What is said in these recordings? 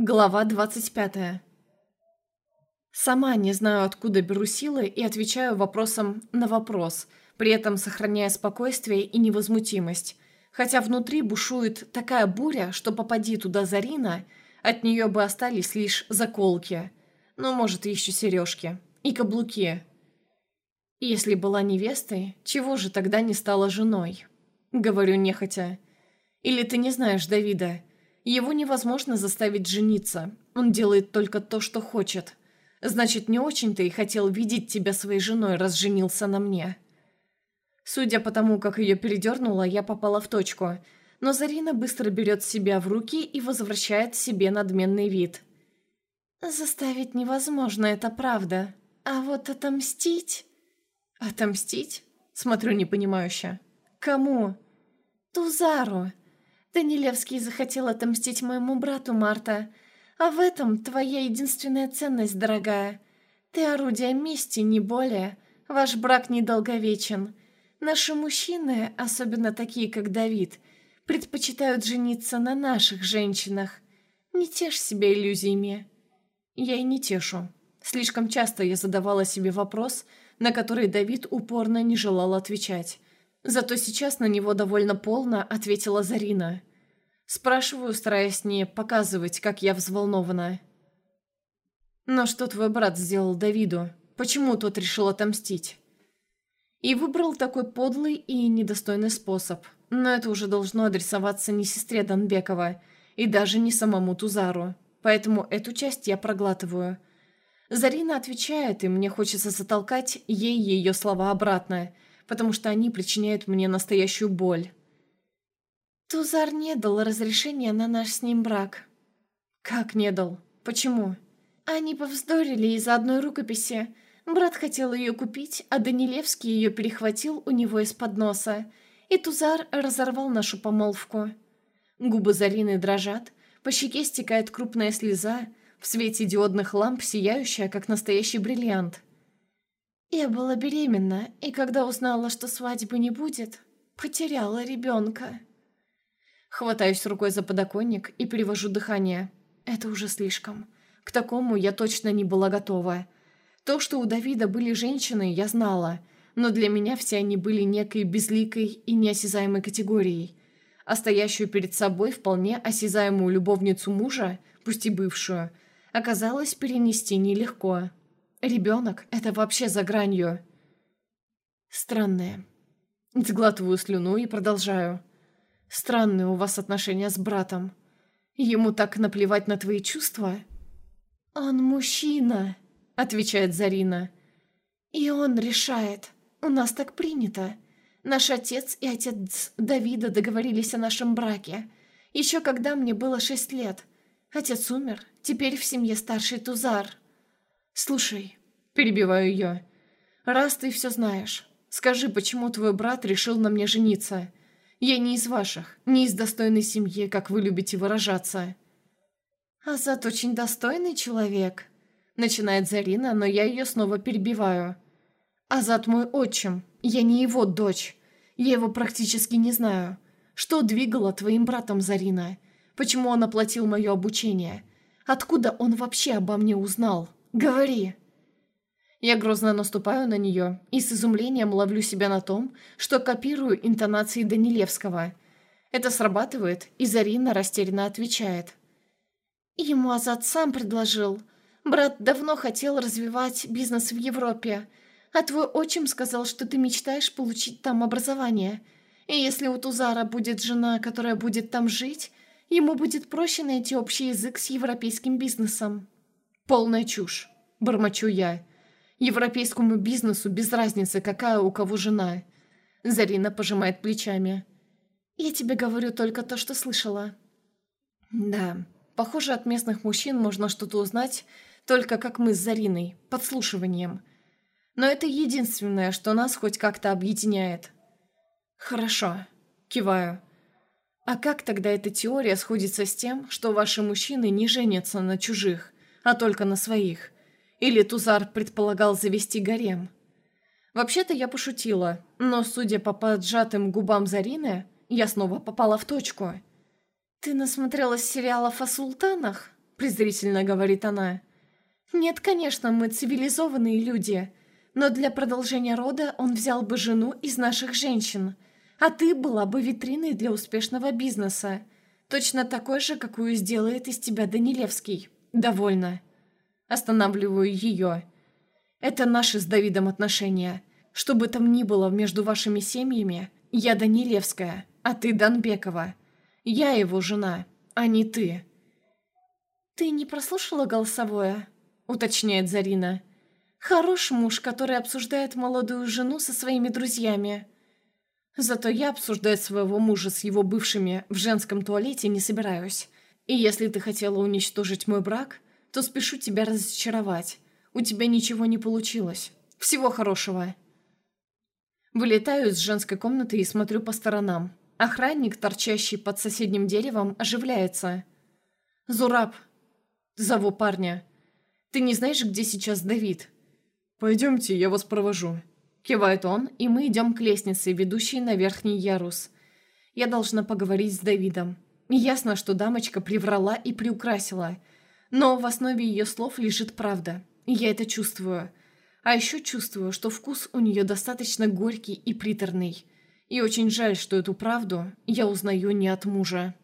Глава 25. Сама не знаю, откуда беру силы и отвечаю вопросом на вопрос, при этом сохраняя спокойствие и невозмутимость. Хотя внутри бушует такая буря, что попади туда Зарина, от нее бы остались лишь заколки. Ну, может, еще сережки. И каблуки. Если была невестой, чего же тогда не стала женой? Говорю нехотя. Или ты не знаешь Давида? Его невозможно заставить жениться. Он делает только то, что хочет. Значит, не очень-то и хотел видеть тебя своей женой, раз женился на мне. Судя по тому, как ее передернуло, я попала в точку. Но Зарина быстро берет себя в руки и возвращает себе надменный вид. «Заставить невозможно, это правда. А вот отомстить...» «Отомстить?» Смотрю непонимающе. «Кому?» «Тузару. Данилевский захотел отомстить моему брату, Марта. А в этом твоя единственная ценность, дорогая. Ты орудие мести, не более. Ваш брак недолговечен. Наши мужчины, особенно такие, как Давид, предпочитают жениться на наших женщинах. Не тешь себя иллюзиями. Я и не тешу. Слишком часто я задавала себе вопрос, на который Давид упорно не желал отвечать. Зато сейчас на него довольно полно ответила Зарина. Спрашиваю, стараясь не показывать, как я взволнована. «Но что твой брат сделал Давиду? Почему тот решил отомстить?» И выбрал такой подлый и недостойный способ. Но это уже должно адресоваться не сестре Донбекова и даже не самому Тузару. Поэтому эту часть я проглатываю. Зарина отвечает, и мне хочется затолкать ей ее слова обратно, потому что они причиняют мне настоящую боль. Тузар не дал разрешения на наш с ним брак. Как не дал? Почему? Они повздорили из-за одной рукописи. Брат хотел ее купить, а Данилевский ее перехватил у него из-под носа. И Тузар разорвал нашу помолвку. Губы Зарины дрожат, по щеке стекает крупная слеза, в свете диодных ламп сияющая, как настоящий бриллиант. Я была беременна, и когда узнала, что свадьбы не будет, потеряла ребенка. Хватаюсь рукой за подоконник и перевожу дыхание. Это уже слишком. К такому я точно не была готова. То, что у Давида были женщины, я знала, но для меня все они были некой безликой и неосязаемой категорией. А стоящую перед собой вполне осязаемую любовницу мужа, пусть и бывшую, оказалось перенести нелегко. Ребенок — это вообще за гранью. Странное. Сглатываю слюну и продолжаю. Странные у вас отношения с братом. Ему так наплевать на твои чувства?» «Он мужчина», — отвечает Зарина. «И он решает. У нас так принято. Наш отец и отец Давида договорились о нашем браке. Еще когда мне было шесть лет. Отец умер, теперь в семье старший Тузар». «Слушай», — перебиваю ее, — «раз ты все знаешь, скажи, почему твой брат решил на мне жениться?» Я не из ваших, не из достойной семьи, как вы любите выражаться». «Азат очень достойный человек», — начинает Зарина, но я ее снова перебиваю. «Азат мой отчим, я не его дочь. Я его практически не знаю. Что двигало твоим братом, Зарина? Почему он оплатил мое обучение? Откуда он вообще обо мне узнал? Говори!» Я грозно наступаю на нее и с изумлением ловлю себя на том, что копирую интонации Данилевского. Это срабатывает, и Зарина растерянно отвечает. Ему Азат сам предложил. Брат давно хотел развивать бизнес в Европе, а твой отчим сказал, что ты мечтаешь получить там образование. И если у Тузара будет жена, которая будет там жить, ему будет проще найти общий язык с европейским бизнесом. Полная чушь, бормочу я. Европейскому бизнесу без разницы, какая у кого жена. Зарина пожимает плечами. Я тебе говорю только то, что слышала. Да, похоже, от местных мужчин можно что-то узнать, только как мы с Зариной, подслушиванием. Но это единственное, что нас хоть как-то объединяет. Хорошо, киваю. А как тогда эта теория сходится с тем, что ваши мужчины не женятся на чужих, а только на своих? Или Тузар предполагал завести гарем? Вообще-то я пошутила, но, судя по поджатым губам Зарины, я снова попала в точку. «Ты насмотрелась сериалов о султанах?» презрительно говорит она. «Нет, конечно, мы цивилизованные люди, но для продолжения рода он взял бы жену из наших женщин, а ты была бы витриной для успешного бизнеса, точно такой же, какую сделает из тебя Данилевский. Довольно». Останавливаю ее. «Это наши с Давидом отношения. Что бы там ни было между вашими семьями, я Данилевская, а ты Донбекова. Я его жена, а не ты». «Ты не прослушала голосовое?» — уточняет Зарина. «Хорош муж, который обсуждает молодую жену со своими друзьями». Зато я обсуждать своего мужа с его бывшими в женском туалете не собираюсь. И если ты хотела уничтожить мой брак, то спешу тебя разочаровать. У тебя ничего не получилось. Всего хорошего. Вылетаю из женской комнаты и смотрю по сторонам. Охранник, торчащий под соседним деревом, оживляется. «Зураб, Зову парня. «Ты не знаешь, где сейчас Давид?» «Пойдемте, я вас провожу». Кивает он, и мы идем к лестнице, ведущей на верхний ярус. Я должна поговорить с Давидом. Ясно, что дамочка приврала и приукрасила. Но в основе ее слов лежит правда. И я это чувствую. А еще чувствую, что вкус у нее достаточно горький и приторный. И очень жаль, что эту правду я узнаю не от мужа.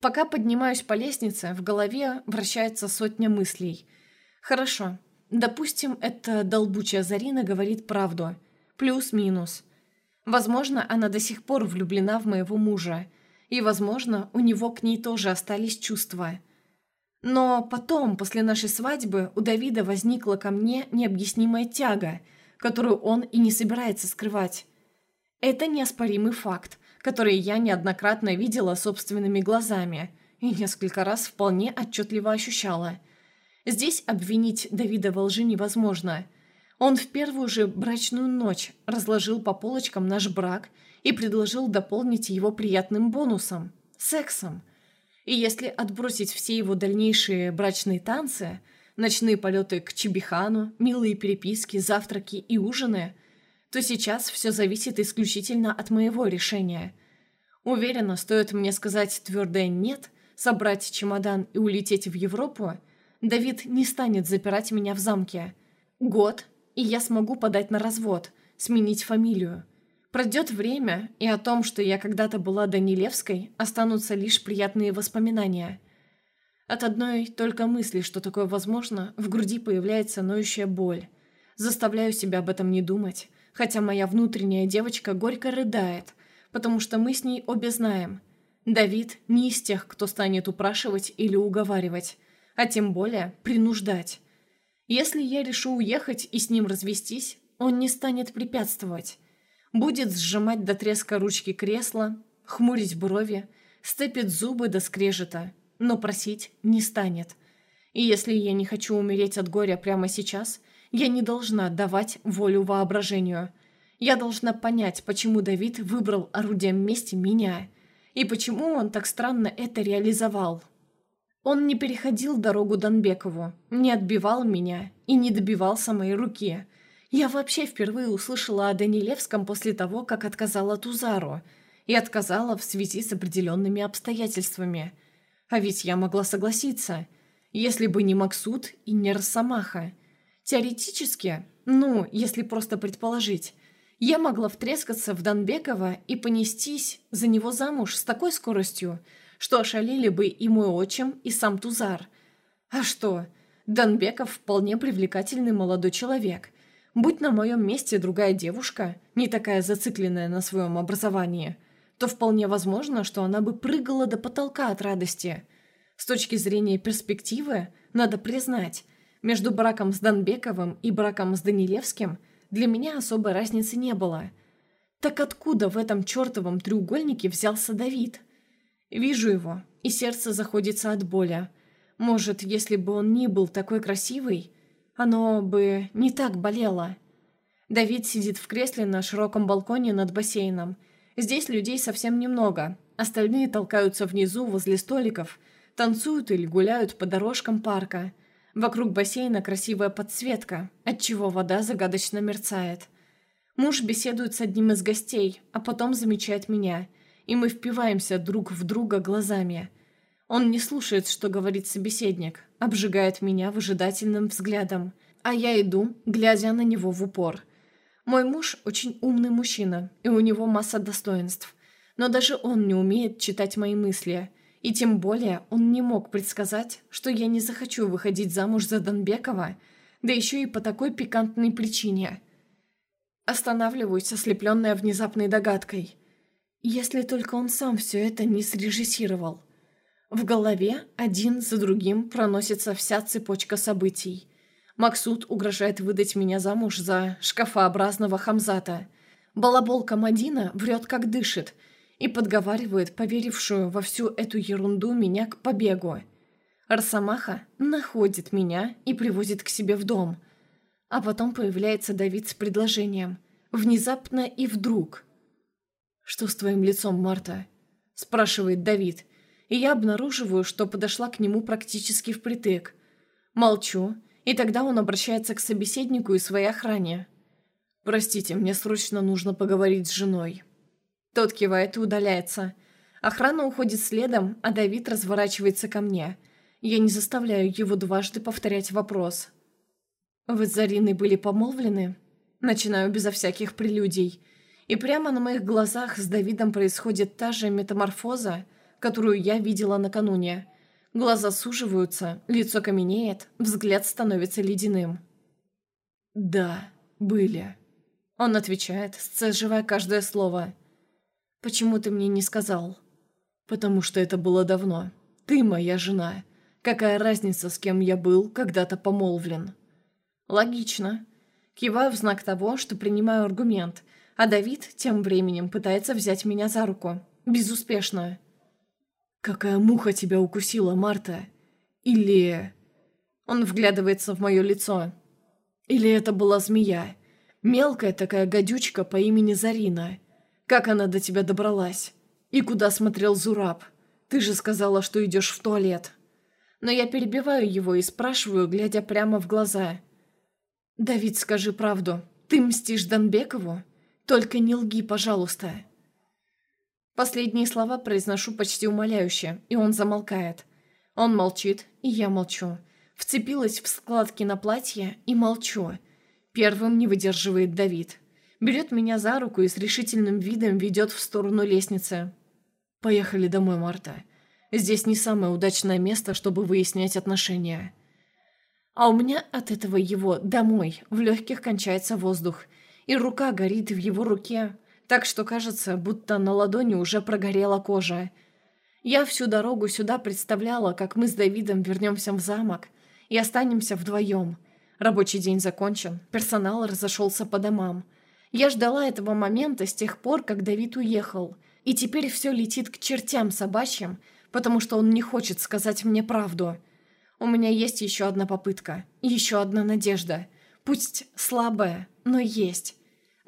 Пока поднимаюсь по лестнице, в голове вращается сотня мыслей. Хорошо. Допустим, эта долбучая Зарина говорит правду. Плюс-минус. Возможно, она до сих пор влюблена в моего мужа. И, возможно, у него к ней тоже остались чувства. Но потом, после нашей свадьбы, у Давида возникла ко мне необъяснимая тяга, которую он и не собирается скрывать. Это неоспоримый факт, которые я неоднократно видела собственными глазами и несколько раз вполне отчетливо ощущала. Здесь обвинить Давида во лжи невозможно. Он в первую же брачную ночь разложил по полочкам наш брак и предложил дополнить его приятным бонусом – сексом. И если отбросить все его дальнейшие брачные танцы, ночные полеты к Чебихану, милые переписки, завтраки и ужины – то сейчас все зависит исключительно от моего решения. Уверена, стоит мне сказать твердое «нет», собрать чемодан и улететь в Европу, Давид не станет запирать меня в замке. Год, и я смогу подать на развод, сменить фамилию. Пройдет время, и о том, что я когда-то была Данилевской, останутся лишь приятные воспоминания. От одной только мысли, что такое возможно, в груди появляется ноющая боль. Заставляю себя об этом не думать, хотя моя внутренняя девочка горько рыдает, потому что мы с ней обе знаем. Давид не из тех, кто станет упрашивать или уговаривать, а тем более принуждать. Если я решу уехать и с ним развестись, он не станет препятствовать. Будет сжимать до треска ручки кресла, хмурить брови, степит зубы до скрежета, но просить не станет. И если я не хочу умереть от горя прямо сейчас, я не должна давать волю воображению. Я должна понять, почему Давид выбрал орудием мести меня, и почему он так странно это реализовал. Он не переходил дорогу Донбекову, не отбивал меня и не добивался моей руки. Я вообще впервые услышала о Данилевском после того, как отказала Тузару, и отказала в связи с определенными обстоятельствами. А ведь я могла согласиться, если бы не Максут и не Росомаха – Теоретически, ну, если просто предположить, я могла втрескаться в Донбекова и понестись за него замуж с такой скоростью, что ошалели бы и мой отчим, и сам Тузар. А что, Донбеков вполне привлекательный молодой человек. Будь на моем месте другая девушка, не такая зацикленная на своем образовании, то вполне возможно, что она бы прыгала до потолка от радости. С точки зрения перспективы, надо признать – между браком с Донбековым и браком с Данилевским для меня особой разницы не было. Так откуда в этом чертовом треугольнике взялся Давид? Вижу его, и сердце заходится от боли. Может, если бы он не был такой красивый, оно бы не так болело. Давид сидит в кресле на широком балконе над бассейном. Здесь людей совсем немного. Остальные толкаются внизу возле столиков, танцуют или гуляют по дорожкам парка – Вокруг бассейна красивая подсветка, отчего вода загадочно мерцает. Муж беседует с одним из гостей, а потом замечает меня, и мы впиваемся друг в друга глазами. Он не слушает, что говорит собеседник, обжигает меня выжидательным взглядом, а я иду, глядя на него в упор. Мой муж очень умный мужчина, и у него масса достоинств. Но даже он не умеет читать мои мысли, и тем более он не мог предсказать, что я не захочу выходить замуж за Донбекова, да еще и по такой пикантной причине. Останавливаюсь, ослепленная внезапной догадкой. Если только он сам все это не срежиссировал. В голове один за другим проносится вся цепочка событий. Максут угрожает выдать меня замуж за шкафообразного Хамзата. Балаболка Мадина врет как дышит и подговаривает поверившую во всю эту ерунду меня к побегу. Росомаха находит меня и привозит к себе в дом. А потом появляется Давид с предложением. Внезапно и вдруг – «Что с твоим лицом, Марта?» – спрашивает Давид. И я обнаруживаю, что подошла к нему практически впритык. Молчу, и тогда он обращается к собеседнику и своей охране. «Простите, мне срочно нужно поговорить с женой». Тот кивает и удаляется. Охрана уходит следом, а Давид разворачивается ко мне. Я не заставляю его дважды повторять вопрос. «Вы с Зариной были помолвлены?» Начинаю безо всяких прелюдий – и прямо на моих глазах с Давидом происходит та же метаморфоза, которую я видела накануне. Глаза суживаются, лицо каменеет, взгляд становится ледяным. «Да, были». Он отвечает, сцеживая каждое слово. «Почему ты мне не сказал?» «Потому что это было давно. Ты моя жена. Какая разница, с кем я был когда-то помолвлен?» «Логично». Киваю в знак того, что принимаю аргумент – а Давид тем временем пытается взять меня за руку. Безуспешно. «Какая муха тебя укусила, Марта? Или...» Он вглядывается в мое лицо. «Или это была змея? Мелкая такая гадючка по имени Зарина. Как она до тебя добралась? И куда смотрел Зураб? Ты же сказала, что идешь в туалет». Но я перебиваю его и спрашиваю, глядя прямо в глаза. «Давид, скажи правду. Ты мстишь Донбекову?» Только не лги, пожалуйста». Последние слова произношу почти умоляюще, и он замолкает. Он молчит, и я молчу. Вцепилась в складки на платье и молчу. Первым не выдерживает Давид. Берет меня за руку и с решительным видом ведет в сторону лестницы. «Поехали домой, Марта. Здесь не самое удачное место, чтобы выяснять отношения». А у меня от этого его «домой» в легких кончается воздух – и рука горит в его руке, так что кажется, будто на ладони уже прогорела кожа. Я всю дорогу сюда представляла, как мы с Давидом вернемся в замок и останемся вдвоем. Рабочий день закончен, персонал разошелся по домам. Я ждала этого момента с тех пор, как Давид уехал, и теперь все летит к чертям собачьим, потому что он не хочет сказать мне правду. У меня есть еще одна попытка, еще одна надежда. Пусть слабая, но есть.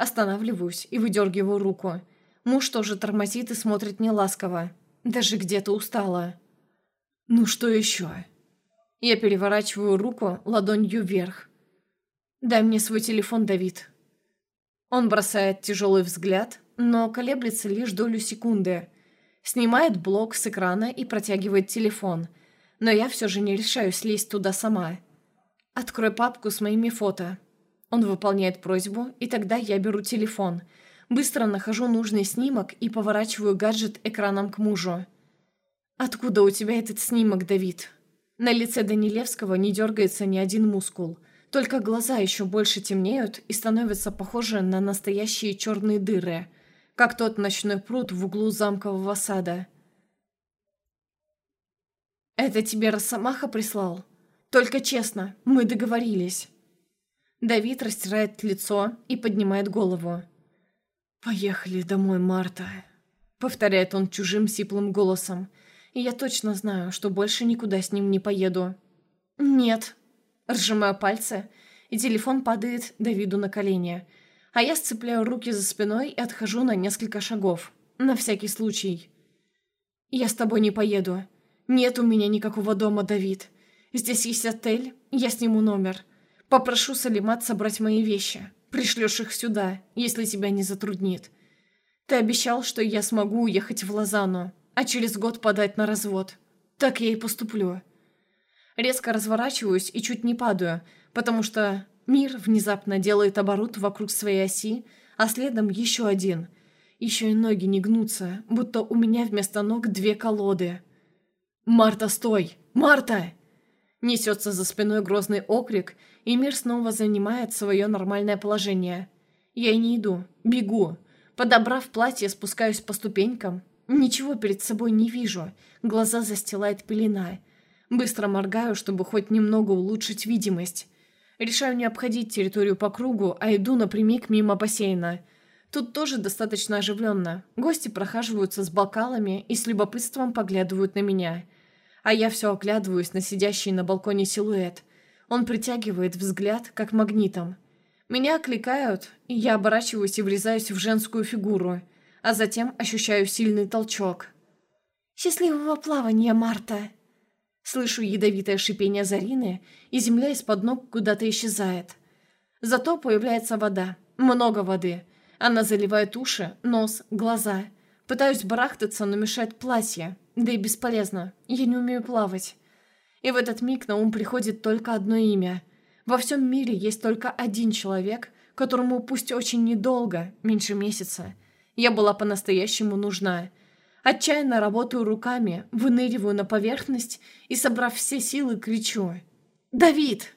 Останавливаюсь и выдергиваю руку. Муж тоже тормозит и смотрит неласково. Даже где-то устала. «Ну что еще?» Я переворачиваю руку ладонью вверх. «Дай мне свой телефон, Давид». Он бросает тяжелый взгляд, но колеблется лишь долю секунды. Снимает блок с экрана и протягивает телефон. Но я все же не решаюсь лезть туда сама. «Открой папку с моими фото». Он выполняет просьбу, и тогда я беру телефон. Быстро нахожу нужный снимок и поворачиваю гаджет экраном к мужу. «Откуда у тебя этот снимок, Давид?» На лице Данилевского не дергается ни один мускул. Только глаза еще больше темнеют и становятся похожи на настоящие черные дыры, как тот ночной пруд в углу замкового сада. «Это тебе Росомаха прислал? Только честно, мы договорились». Давид растирает лицо и поднимает голову. «Поехали домой, Марта», — повторяет он чужим сиплым голосом. И я точно знаю, что больше никуда с ним не поеду. «Нет», — разжимаю пальцы, и телефон падает Давиду на колени. А я сцепляю руки за спиной и отхожу на несколько шагов. На всякий случай. «Я с тобой не поеду. Нет у меня никакого дома, Давид. Здесь есть отель, я сниму номер. Попрошу Салимат собрать мои вещи. Пришлешь их сюда, если тебя не затруднит. Ты обещал, что я смогу уехать в Лозанну, а через год подать на развод. Так я и поступлю. Резко разворачиваюсь и чуть не падаю, потому что мир внезапно делает оборот вокруг своей оси, а следом еще один. Еще и ноги не гнутся, будто у меня вместо ног две колоды. «Марта, стой! Марта!» Несется за спиной грозный окрик, и мир снова занимает свое нормальное положение. Я не иду, бегу. Подобрав платье, спускаюсь по ступенькам. Ничего перед собой не вижу, глаза застилает пелена. Быстро моргаю, чтобы хоть немного улучшить видимость. Решаю не обходить территорию по кругу, а иду напрямик мимо бассейна. Тут тоже достаточно оживленно. Гости прохаживаются с бокалами и с любопытством поглядывают на меня – а я все оглядываюсь на сидящий на балконе силуэт. Он притягивает взгляд, как магнитом. Меня окликают, и я оборачиваюсь и врезаюсь в женскую фигуру, а затем ощущаю сильный толчок. «Счастливого плавания, Марта!» Слышу ядовитое шипение Зарины, и земля из-под ног куда-то исчезает. Зато появляется вода. Много воды. Она заливает уши, нос, глаза. Пытаюсь барахтаться, но мешает платье. Да и бесполезно, я не умею плавать. И в этот миг на ум приходит только одно имя. Во всем мире есть только один человек, которому пусть очень недолго, меньше месяца, я была по-настоящему нужна. Отчаянно работаю руками, выныриваю на поверхность и, собрав все силы, кричу «Давид!»